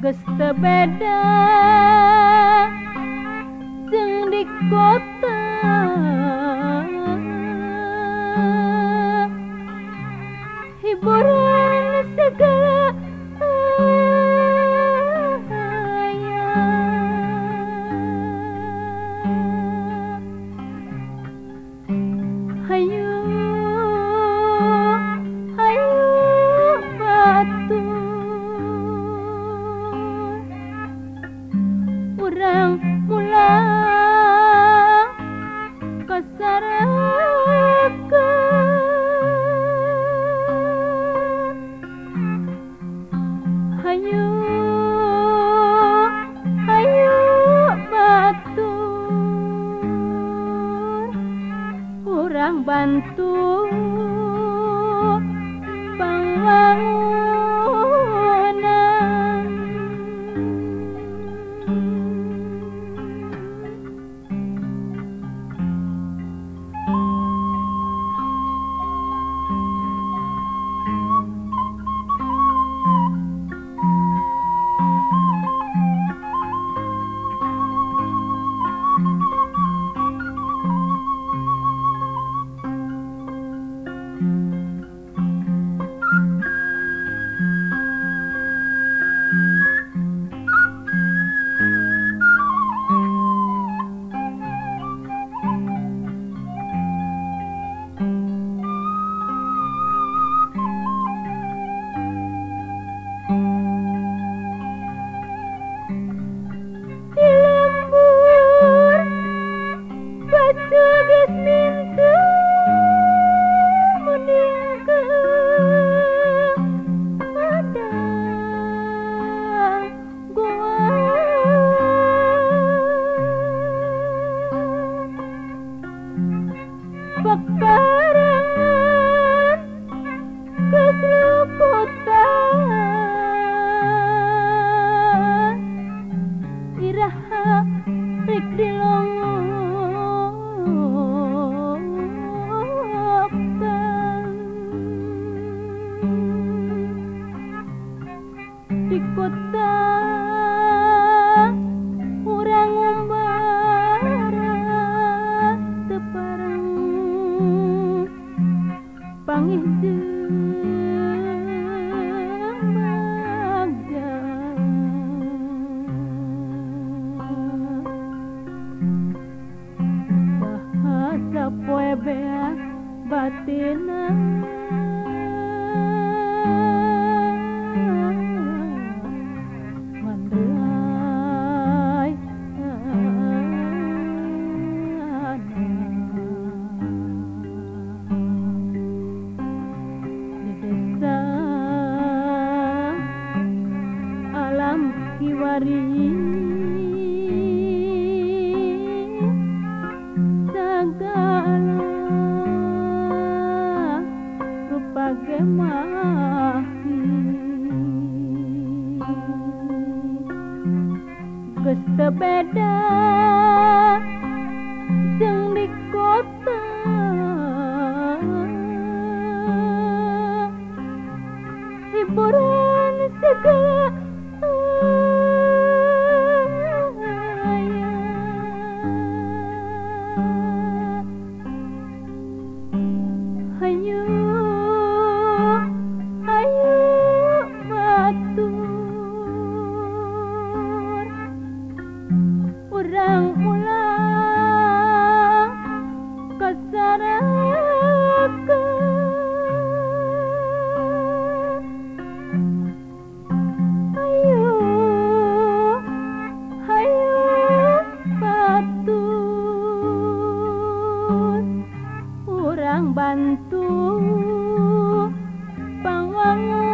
Gesta beda Sing dikot kurang mula. Kasarapkan hayu hayu batu kurang bantu. Tiếng Nunca puede abatirnos. segala rupa gemahi Kesebeda masyarakat bantu. Pangwangan